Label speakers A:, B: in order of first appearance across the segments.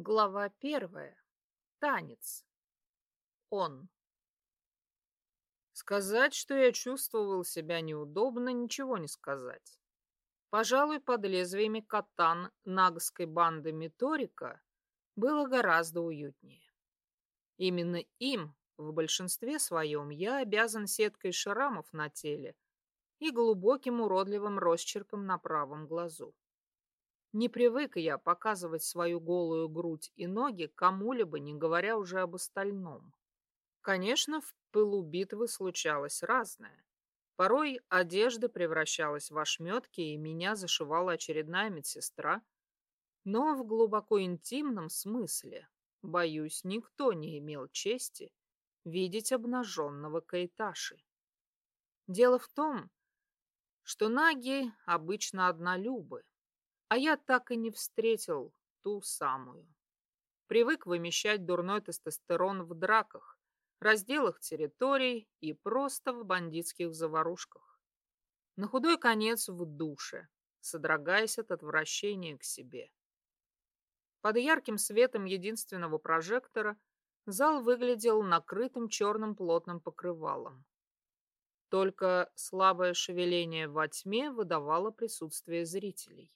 A: Глава первая. Танец. Он. Сказать, что я чувствовал себя неудобно, ничего не сказать. Пожалуй, под лезвиями катан нагской банды Миторика было гораздо уютнее. Именно им, в большинстве своем, я обязан сеткой шрамов на теле и глубоким уродливым росчерком на правом глазу. Не привык я показывать свою голую грудь и ноги кому-либо, не говоря уже об остальном. Конечно, в пылу битвы случалось разное. Порой одежда превращалась в ошметки, и меня зашивала очередная медсестра. Но в глубоко интимном смысле, боюсь, никто не имел чести видеть обнаженного Кайташи. Дело в том, что наги обычно однолюбы, а я так и не встретил ту самую. Привык вымещать дурной тестостерон в драках, разделах территорий и просто в бандитских заварушках. На худой конец в душе, содрогаясь от отвращения к себе. Под ярким светом единственного прожектора зал выглядел накрытым черным плотным покрывалом. Только слабое шевеление во тьме выдавало присутствие зрителей.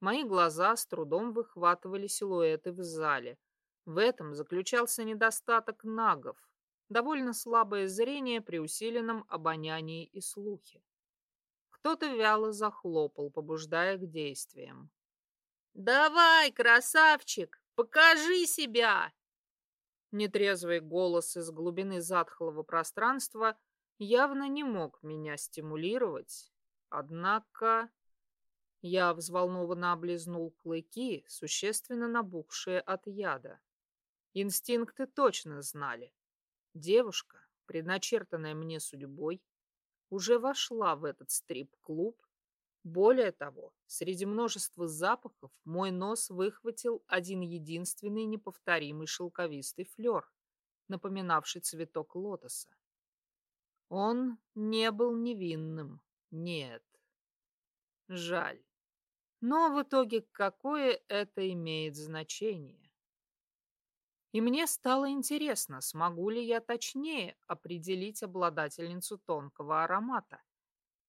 A: Мои глаза с трудом выхватывали силуэты в зале. В этом заключался недостаток нагов, довольно слабое зрение при усиленном обонянии и слухе. Кто-то вяло захлопал, побуждая к действиям. «Давай, красавчик, покажи себя!» Нетрезвый голос из глубины затхлого пространства явно не мог меня стимулировать, однако я взволнованно облизнул клыки, существенно набухшие от яда. Инстинкты точно знали. Девушка, предначертанная мне судьбой, уже вошла в этот стрип-клуб. Более того, среди множества запахов мой нос выхватил один единственный неповторимый шелковистый флер, напоминавший цветок лотоса. Он не был невинным, нет. Жаль. Но в итоге какое это имеет значение? И мне стало интересно, смогу ли я точнее определить обладательницу тонкого аромата,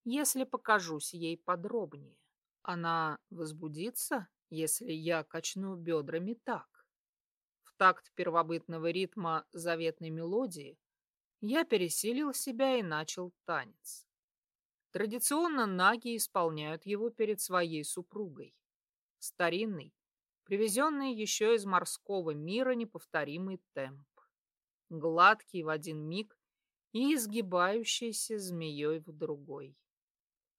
A: если покажусь ей подробнее. Она возбудится, если я качну бедрами так. В такт первобытного ритма заветной мелодии я пересилил себя и начал танец. Традиционно наги исполняют его перед своей супругой. Старинный, привезенный еще из морского мира неповторимый темп. Гладкий в один миг и изгибающийся змеей в другой.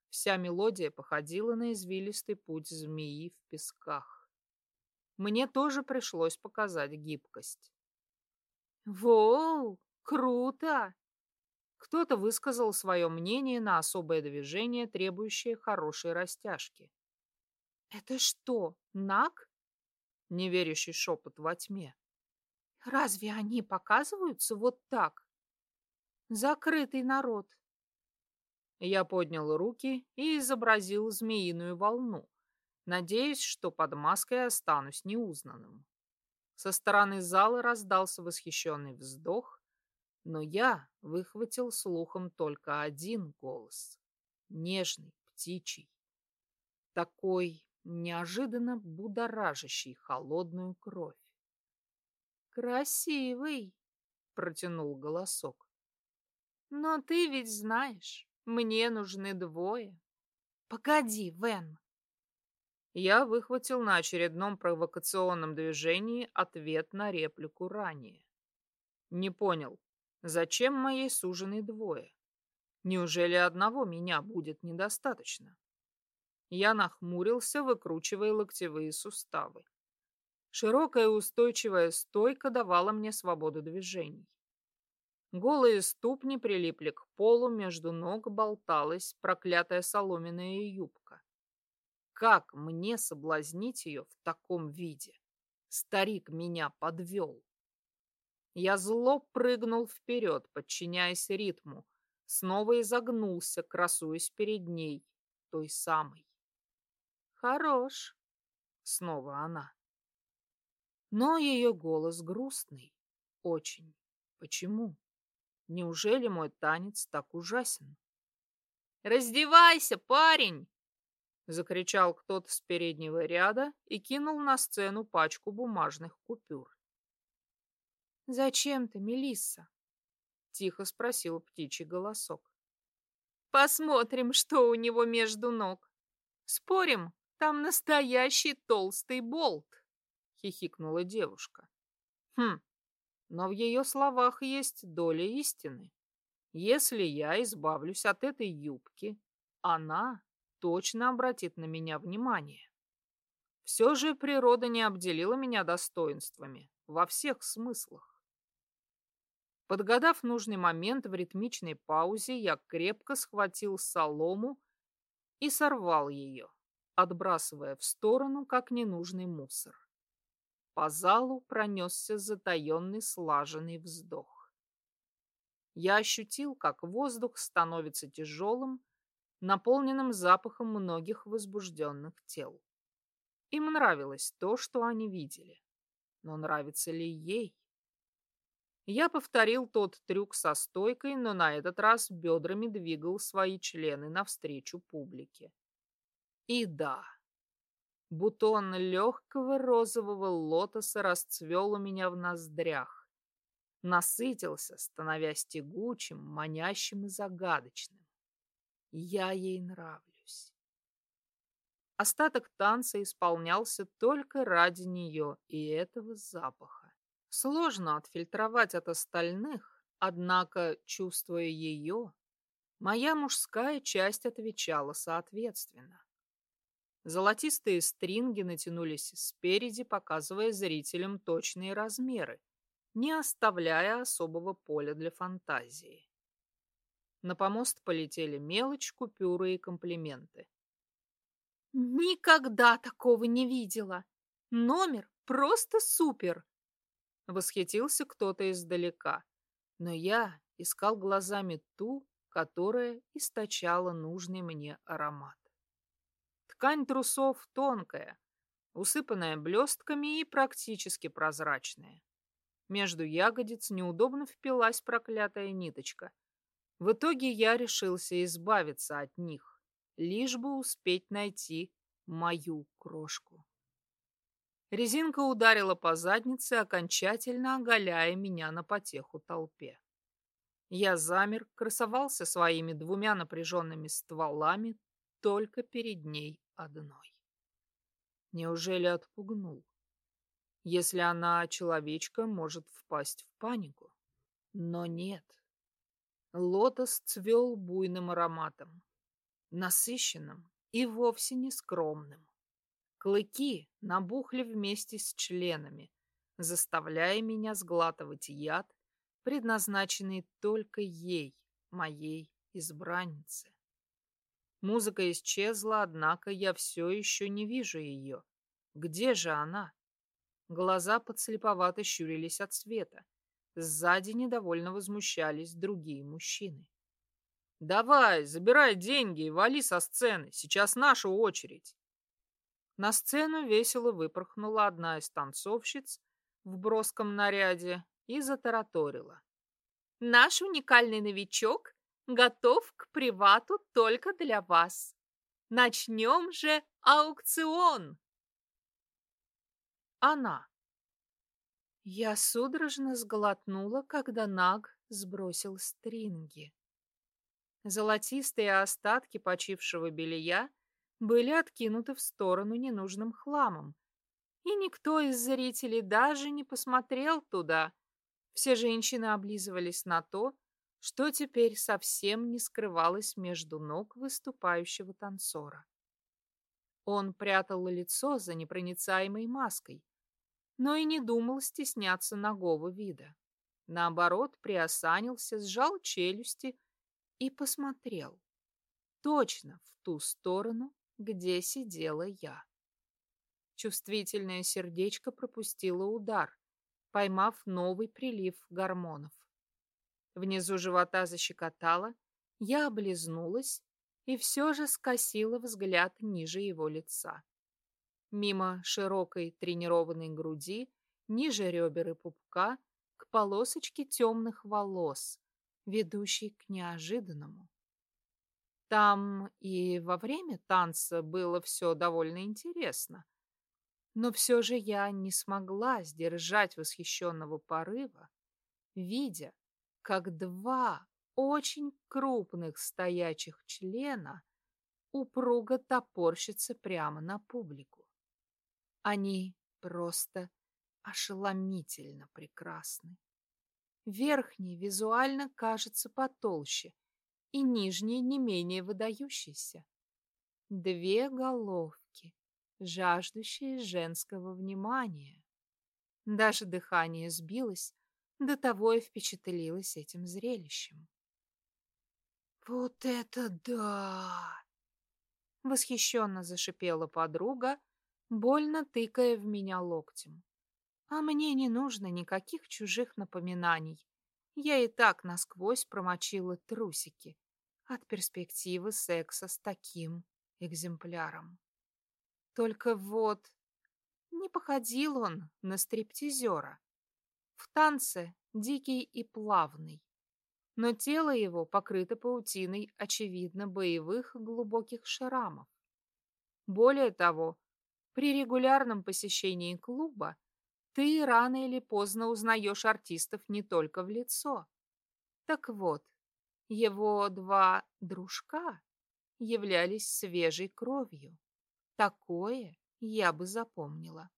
A: Вся мелодия походила на извилистый путь змеи в песках. Мне тоже пришлось показать гибкость. «Воу, круто!» Кто-то высказал свое мнение на особое движение, требующее хорошей растяжки. «Это что, наг?» — неверящий шепот во тьме. «Разве они показываются вот так?» «Закрытый народ». Я поднял руки и изобразил змеиную волну, надеясь, что под маской останусь неузнанным. Со стороны зала раздался восхищенный вздох, но я выхватил слухом только один голос. Нежный, птичий. Такой неожиданно будоражащий холодную кровь. «Красивый!» — протянул голосок. «Но ты ведь знаешь, мне нужны двое. Погоди, Вен!» Я выхватил на очередном провокационном движении ответ на реплику ранее. Не понял, Зачем моей суженой двое? Неужели одного меня будет недостаточно? Я нахмурился, выкручивая локтевые суставы. Широкая устойчивая стойка давала мне свободу движений. Голые ступни прилипли к полу, между ног болталась проклятая соломенная юбка. Как мне соблазнить ее в таком виде? Старик меня подвел. Я зло прыгнул вперед, подчиняясь ритму, снова изогнулся, красуясь перед ней, той самой. «Хорош!» — снова она. Но ее голос грустный. Очень. Почему? Неужели мой танец так ужасен? «Раздевайся, парень!» Закричал кто-то с переднего ряда и кинул на сцену пачку бумажных купюр. «Зачем ты, Мелисса?» Тихо спросил птичий голосок. «Посмотрим, что у него между ног. Спорим, там настоящий толстый болт!» Хихикнула девушка. «Хм, но в ее словах есть доля истины. Если я избавлюсь от этой юбки, она точно обратит на меня внимание. Все же природа не обделила меня достоинствами во всех смыслах. Подгадав нужный момент в ритмичной паузе, я крепко схватил солому и сорвал ее, отбрасывая в сторону, как ненужный мусор. По залу пронесся затаенный слаженный вздох. Я ощутил, как воздух становится тяжелым, наполненным запахом многих возбужденных тел. Им нравилось то, что они видели. Но нравится ли ей? Я повторил тот трюк со стойкой, но на этот раз бедрами двигал свои члены навстречу публике. И да, Бутон легкого розового лотоса расцвел у меня в ноздрях. Насытился, становясь тягучим, манящим и загадочным. Я ей нравлюсь. Остаток танца исполнялся только ради нее и этого запаха. Сложно отфильтровать от остальных, однако, чувствуя ее, моя мужская часть отвечала соответственно. Золотистые стринги натянулись спереди, показывая зрителям точные размеры, не оставляя особого поля для фантазии. На помост полетели мелочь, купюры и комплименты. «Никогда такого не видела! Номер просто супер!» Восхитился кто-то издалека, но я искал глазами ту, которая источала нужный мне аромат. Ткань трусов тонкая, усыпанная блестками и практически прозрачная. Между ягодиц неудобно впилась проклятая ниточка. В итоге я решился избавиться от них, лишь бы успеть найти мою крошку. Резинка ударила по заднице, окончательно оголяя меня на потеху толпе. Я замер, красовался своими двумя напряженными стволами только перед ней одной. Неужели отпугнул? Если она человечка, может впасть в панику. Но нет. Лотос цвел буйным ароматом, насыщенным и вовсе не скромным. Клыки набухли вместе с членами, заставляя меня сглатывать яд, предназначенный только ей, моей избраннице. Музыка исчезла, однако я все еще не вижу ее. Где же она? Глаза подслеповато щурились от света. Сзади недовольно возмущались другие мужчины. «Давай, забирай деньги и вали со сцены. Сейчас наша очередь». На сцену весело выпорхнула одна из танцовщиц в броском наряде и затараторила. «Наш уникальный новичок готов к привату только для вас. Начнем же аукцион. Она. Я судорожно сглотнула, когда Наг сбросил стринги. Золотистые остатки почившего белья были откинуты в сторону ненужным хламом, и никто из зрителей даже не посмотрел туда. Все женщины облизывались на то, что теперь совсем не скрывалось между ног выступающего танцора. Он прятал лицо за непроницаемой маской, но и не думал стесняться нагого вида. Наоборот, приосанился, сжал челюсти и посмотрел. Точно в ту сторону, где сидела я. Чувствительное сердечко пропустило удар, поймав новый прилив гормонов. Внизу живота защекотало, я облизнулась и все же скосила взгляд ниже его лица. Мимо широкой тренированной груди ниже ребер и пупка, к полосочке темных волос, ведущей к неожиданному. Там и во время танца было все довольно интересно. Но все же я не смогла сдержать восхищенного порыва, видя, как два очень крупных стоячих члена упруго топорщатся прямо на публику. Они просто ошеломительно прекрасны. Верхний визуально кажется потолще, и нижний не менее выдающийся. Две головки, жаждущие женского внимания. Даже дыхание сбилось, до того и впечатлилась этим зрелищем. «Вот это да!» Восхищенно зашипела подруга, больно тыкая в меня локтем. А мне не нужно никаких чужих напоминаний. Я и так насквозь промочила трусики от перспективы секса с таким экземпляром. Только вот не походил он на стриптизера. В танце дикий и плавный, но тело его покрыто паутиной, очевидно, боевых глубоких шрамов. Более того, при регулярном посещении клуба ты рано или поздно узнаешь артистов не только в лицо. Так вот, его два дружка являлись свежей кровью. Такое я бы запомнила.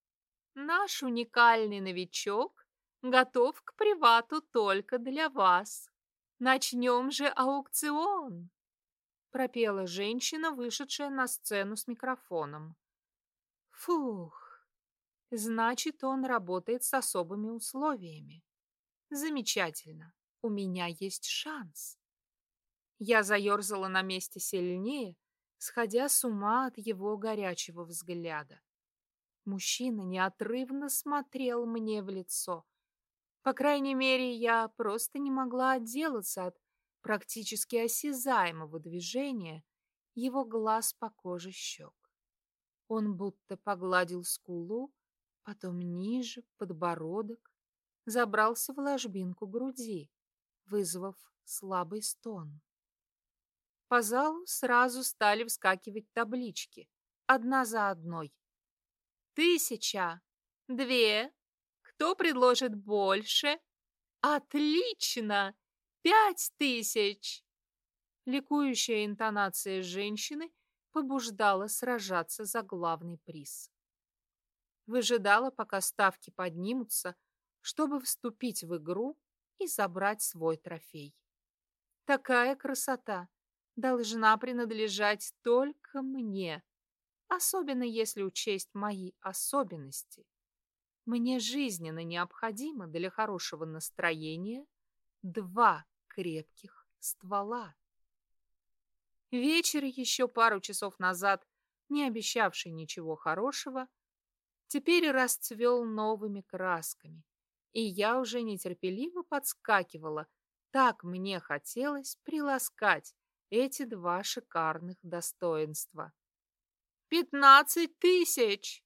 A: Наш уникальный новичок готов к привату только для вас. Начнем же аукцион, пропела женщина, вышедшая на сцену с микрофоном. Фух, Значит, он работает с особыми условиями. Замечательно. У меня есть шанс. Я заерзала на месте сильнее, сходя с ума от его горячего взгляда. Мужчина неотрывно смотрел мне в лицо. По крайней мере, я просто не могла отделаться от практически осязаемого движения его глаз по коже щек. Он будто погладил скулу, потом ниже, подбородок, забрался в ложбинку груди, вызвав слабый стон. По залу сразу стали вскакивать таблички, одна за одной. Тысяча, две, кто предложит больше? Отлично! Пять тысяч! Ликующая интонация женщины побуждала сражаться за главный приз выжидала, пока ставки поднимутся, чтобы вступить в игру и забрать свой трофей. Такая красота должна принадлежать только мне, особенно если учесть мои особенности. Мне жизненно необходимо для хорошего настроения два крепких ствола. Вечер еще пару часов назад, не обещавший ничего хорошего, теперь расцвел новыми красками, и я уже нетерпеливо подскакивала, так мне хотелось приласкать эти два шикарных достоинства. «Пятнадцать тысяч!»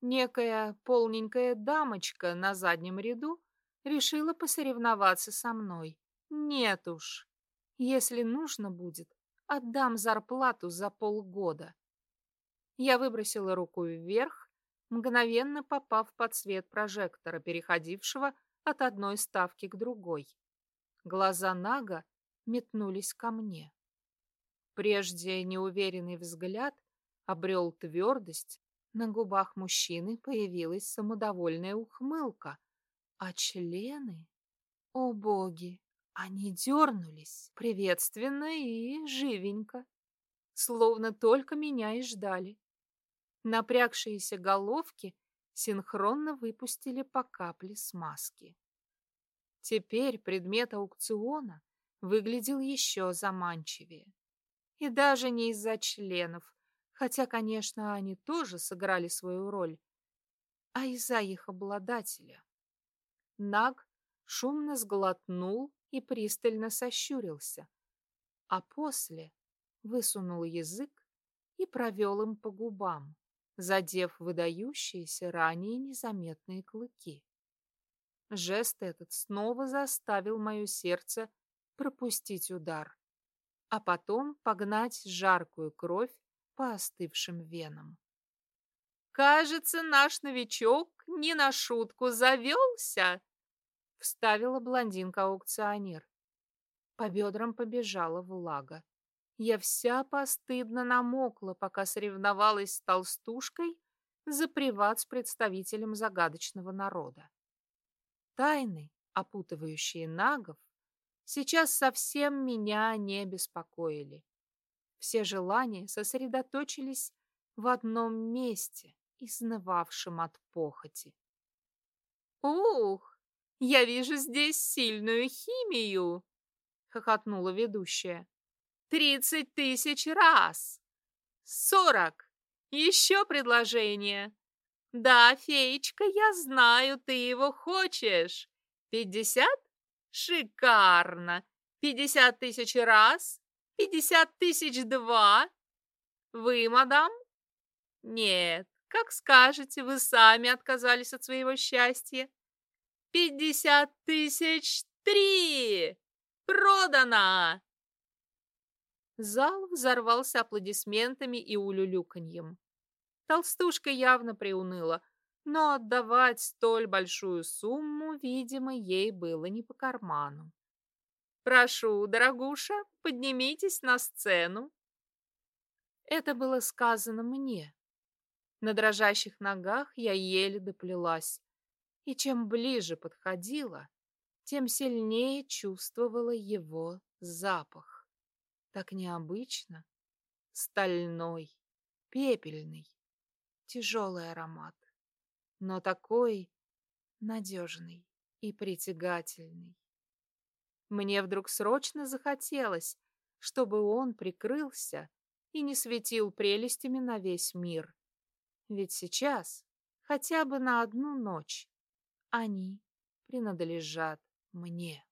A: Некая полненькая дамочка на заднем ряду решила посоревноваться со мной. Нет уж, если нужно будет, отдам зарплату за полгода. Я выбросила руку вверх, мгновенно попав под свет прожектора, переходившего от одной ставки к другой. Глаза Нага метнулись ко мне. Прежде неуверенный взгляд обрел твердость, на губах мужчины появилась самодовольная ухмылка, а члены... О боги! Они дернулись приветственно и живенько, словно только меня и ждали. Напрягшиеся головки синхронно выпустили по капле смазки. Теперь предмет аукциона выглядел еще заманчивее. И даже не из-за членов, хотя, конечно, они тоже сыграли свою роль, а из-за их обладателя. Наг шумно сглотнул и пристально сощурился, а после высунул язык и провел им по губам задев выдающиеся ранее незаметные клыки. Жест этот снова заставил мое сердце пропустить удар, а потом погнать жаркую кровь по остывшим венам. «Кажется, наш новичок не на шутку завелся!» — вставила блондинка-аукционер. По бедрам побежала влага. Я вся постыдно намокла, пока соревновалась с толстушкой за приват с представителем загадочного народа. Тайны, опутывающие нагов, сейчас совсем меня не беспокоили. Все желания сосредоточились в одном месте, изнывавшем от похоти. «Ух, я вижу здесь сильную химию!» — хохотнула ведущая. «Тридцать тысяч раз! Сорок! Еще предложение! Да, феечка, я знаю, ты его хочешь! Пятьдесят? Шикарно! Пятьдесят тысяч раз? Пятьдесят тысяч два? Вы, мадам? Нет, как скажете, вы сами отказались от своего счастья. Пятьдесят тысяч три! Продано! Зал взорвался аплодисментами и улюлюканьем. Толстушка явно приуныла, но отдавать столь большую сумму, видимо, ей было не по карману. «Прошу, дорогуша, поднимитесь на сцену». Это было сказано мне. На дрожащих ногах я еле доплелась, и чем ближе подходила, тем сильнее чувствовала его запах. Так необычно, стальной, пепельный, тяжелый аромат, но такой надежный и притягательный. Мне вдруг срочно захотелось, чтобы он прикрылся и не светил прелестями на весь мир. Ведь сейчас, хотя бы на одну ночь, они принадлежат мне.